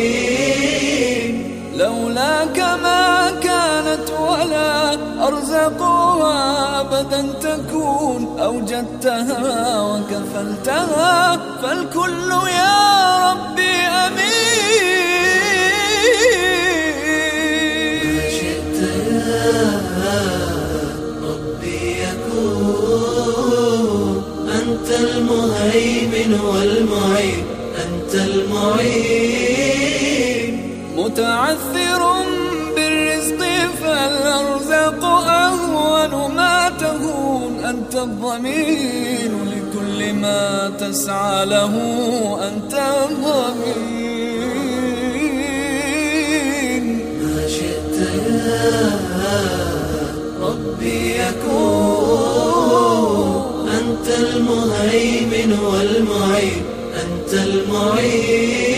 المعين لولاك ما كانت ولا أرزقها أبدا تكون أوجدتها وكفلتها. فالكل يا ربي أمين. متعثر بالرزق فالأرزاق أهون ما تهون أنت الضمين لكل ما تسعى له. أنت الضمين ما شئت يا ربي يكون أنت المهيمن والمعين. أنت المعين.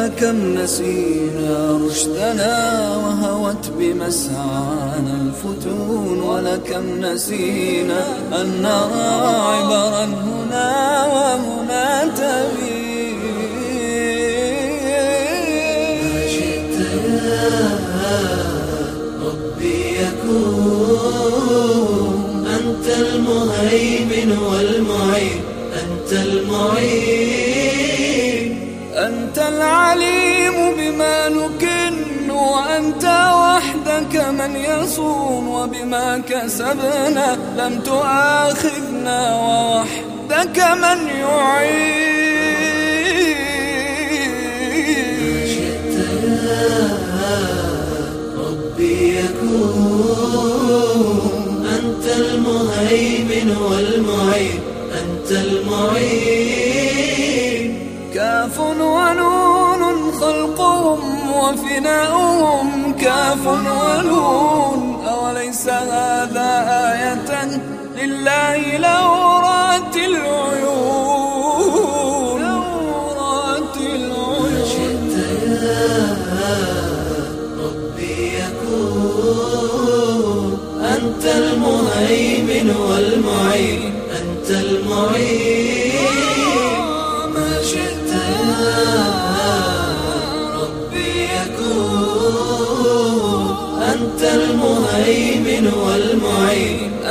فلكم نسينا رشدنا وهوت بمسعانا الفتون ولكم نسينا أن نرى عبرا هنا ما بما نكن وأنت وحدك من يصون وبما كسبنا لم تؤاخذنا ووحدك من يعين. شئت يا ربي يكون أنت المهيمن والمعين أنت المعين كاف ونون خلقهم وفناؤهم كاف ونون أوليس هذا آية لله لو رأت العيون؟ لو رأت العيون. شئت يا ربي يكون أنت المهيمن والمعين أنت المعين.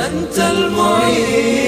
أنت المعين.